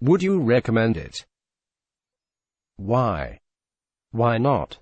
Would you recommend it? Why? Why not?